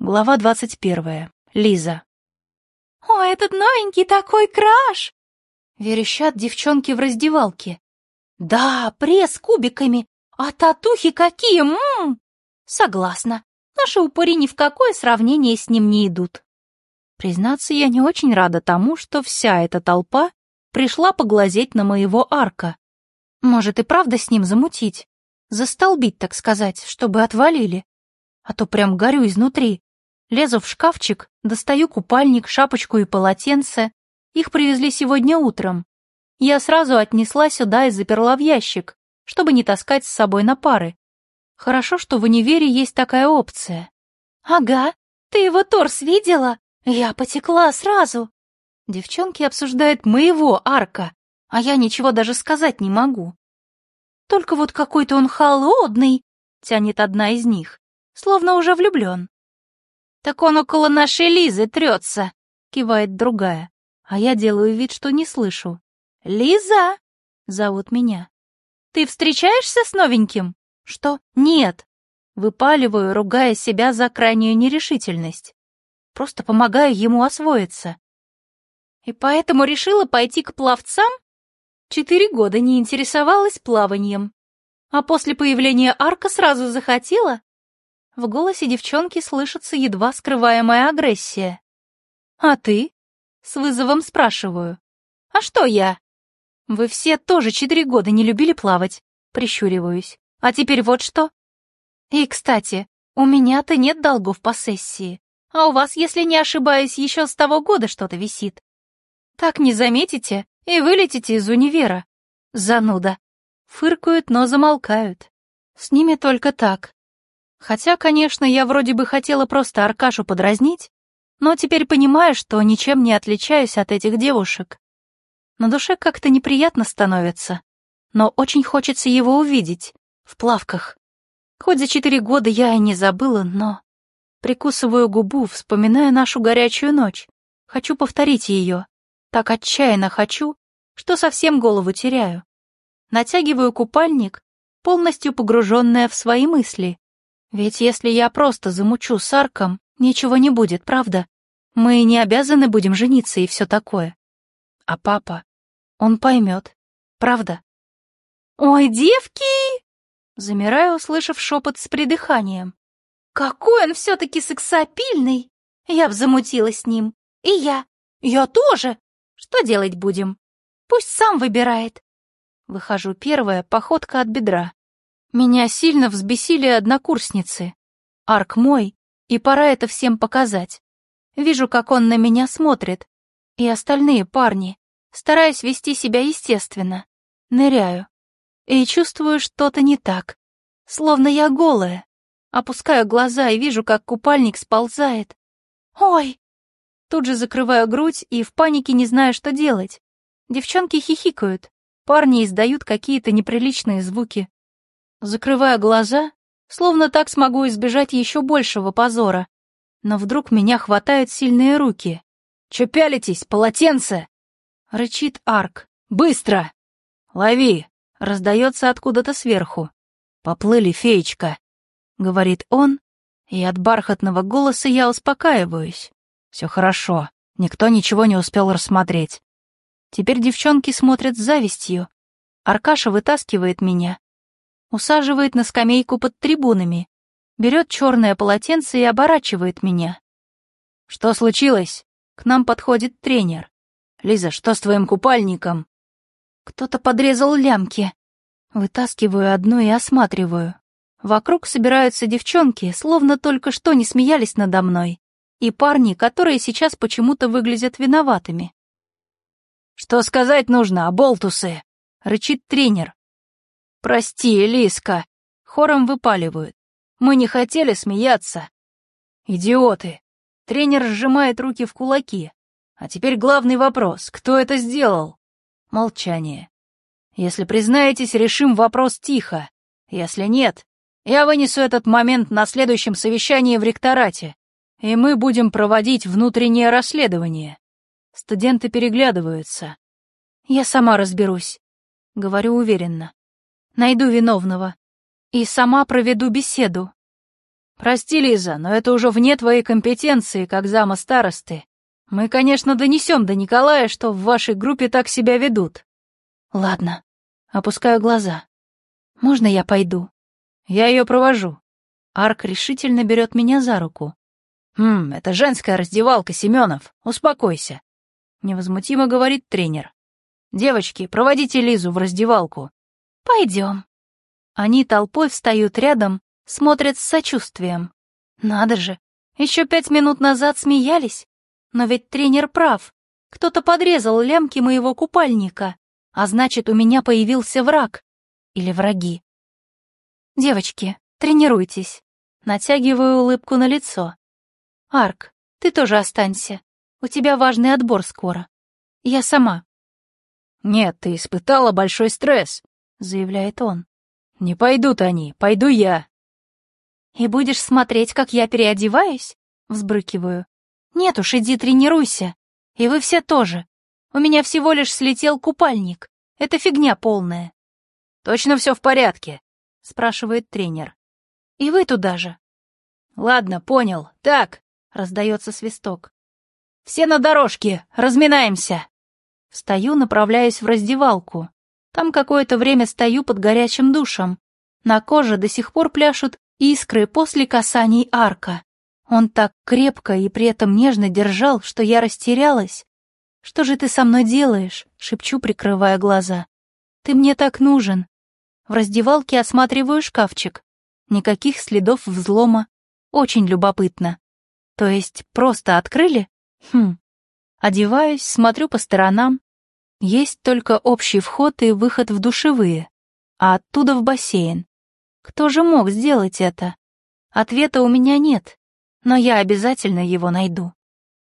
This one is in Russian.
Глава двадцать первая. Лиза. «О, этот новенький такой краш!» Верещат девчонки в раздевалке. «Да, пресс кубиками, а татухи какие, ммм!» «Согласна, наши упыри ни в какое сравнение с ним не идут». Признаться, я не очень рада тому, что вся эта толпа пришла поглазеть на моего арка. Может и правда с ним замутить, застолбить, так сказать, чтобы отвалили. А то прям горю изнутри. Лезу в шкафчик, достаю купальник, шапочку и полотенце. Их привезли сегодня утром. Я сразу отнесла сюда и заперла в ящик, чтобы не таскать с собой на пары. Хорошо, что в универе есть такая опция. «Ага, ты его торс видела? Я потекла сразу». Девчонки обсуждают моего арка, а я ничего даже сказать не могу. «Только вот какой-то он холодный», — тянет одна из них, словно уже влюблен. «Так он около нашей Лизы трется», — кивает другая. А я делаю вид, что не слышу. «Лиза!» — зовут меня. «Ты встречаешься с новеньким?» «Что? Нет!» Выпаливаю, ругая себя за крайнюю нерешительность. Просто помогаю ему освоиться. И поэтому решила пойти к пловцам? Четыре года не интересовалась плаванием. А после появления арка сразу захотела? В голосе девчонки слышится едва скрываемая агрессия. «А ты?» — с вызовом спрашиваю. «А что я?» «Вы все тоже четыре года не любили плавать», — прищуриваюсь. «А теперь вот что. И, кстати, у меня-то нет долгов по сессии, а у вас, если не ошибаюсь, еще с того года что-то висит. Так не заметите и вылетите из универа. Зануда. Фыркают, но замолкают. С ними только так. Хотя, конечно, я вроде бы хотела просто Аркашу подразнить, но теперь понимаю, что ничем не отличаюсь от этих девушек. На душе как-то неприятно становится, но очень хочется его увидеть, в плавках. Хоть за четыре года я и не забыла, но... Прикусываю губу, вспоминая нашу горячую ночь. Хочу повторить ее. Так отчаянно хочу, что совсем голову теряю. Натягиваю купальник, полностью погруженная в свои мысли. Ведь если я просто замучу с Арком, ничего не будет, правда? Мы не обязаны будем жениться и все такое. А папа, он поймет, правда? «Ой, девки!» Замираю, услышав шепот с придыханием. «Какой он все-таки сексапильный! Я б замутила с ним. И я. Я тоже. Что делать будем? Пусть сам выбирает». Выхожу первая, походка от бедра. Меня сильно взбесили однокурсницы. Арк мой, и пора это всем показать. Вижу, как он на меня смотрит. И остальные парни, стараясь вести себя естественно. Ныряю. И чувствую что-то не так. Словно я голая. Опускаю глаза и вижу, как купальник сползает. «Ой!» Тут же закрываю грудь и в панике не знаю, что делать. Девчонки хихикают. Парни издают какие-то неприличные звуки. Закрывая глаза, словно так смогу избежать еще большего позора. Но вдруг меня хватают сильные руки. «Че пялитесь, полотенце?» — рычит Арк. «Быстро!» «Лови!» — раздается откуда-то сверху. «Поплыли, феечка!» — говорит он, и от бархатного голоса я успокаиваюсь. Все хорошо, никто ничего не успел рассмотреть. Теперь девчонки смотрят с завистью. Аркаша вытаскивает меня, усаживает на скамейку под трибунами, берет черное полотенце и оборачивает меня. «Что случилось?» К нам подходит тренер. «Лиза, что с твоим купальником?» Кто-то подрезал лямки. Вытаскиваю одну и осматриваю. Вокруг собираются девчонки, словно только что не смеялись надо мной, и парни, которые сейчас почему-то выглядят виноватыми. «Что сказать нужно, оболтусы?» — рычит тренер. «Прости, Лиска», — хором выпаливают. «Мы не хотели смеяться». «Идиоты!» Тренер сжимает руки в кулаки. «А теперь главный вопрос. Кто это сделал?» Молчание. «Если признаетесь, решим вопрос тихо. Если нет, я вынесу этот момент на следующем совещании в ректорате, и мы будем проводить внутреннее расследование». Студенты переглядываются. «Я сама разберусь», — говорю уверенно найду виновного и сама проведу беседу. «Прости, Лиза, но это уже вне твоей компетенции, как зама старосты. Мы, конечно, донесем до Николая, что в вашей группе так себя ведут». «Ладно». Опускаю глаза. «Можно я пойду?» «Я ее провожу». Арк решительно берет меня за руку. «Хм, это женская раздевалка, Семенов. Успокойся», — невозмутимо говорит тренер. «Девочки, проводите Лизу в раздевалку». «Пойдем». Они толпой встают рядом, смотрят с сочувствием. Надо же, еще пять минут назад смеялись. Но ведь тренер прав. Кто-то подрезал лямки моего купальника, а значит, у меня появился враг. Или враги. Девочки, тренируйтесь. Натягиваю улыбку на лицо. Арк, ты тоже останься. У тебя важный отбор скоро. Я сама. Нет, ты испытала большой стресс, заявляет он. Не пойдут они, пойду я. «И будешь смотреть, как я переодеваюсь?» — взбрыкиваю. «Нет уж, иди тренируйся. И вы все тоже. У меня всего лишь слетел купальник. Это фигня полная». «Точно все в порядке?» — спрашивает тренер. «И вы туда же». «Ладно, понял. Так», — раздается свисток. «Все на дорожке, разминаемся». Встаю, направляюсь в раздевалку. Там какое-то время стою под горячим душем. На коже до сих пор пляшут искры после касаний арка. Он так крепко и при этом нежно держал, что я растерялась. «Что же ты со мной делаешь?» — шепчу, прикрывая глаза. «Ты мне так нужен». В раздевалке осматриваю шкафчик. Никаких следов взлома. Очень любопытно. То есть просто открыли? Хм. Одеваюсь, смотрю по сторонам. Есть только общий вход и выход в душевые, а оттуда в бассейн. Кто же мог сделать это? Ответа у меня нет, но я обязательно его найду.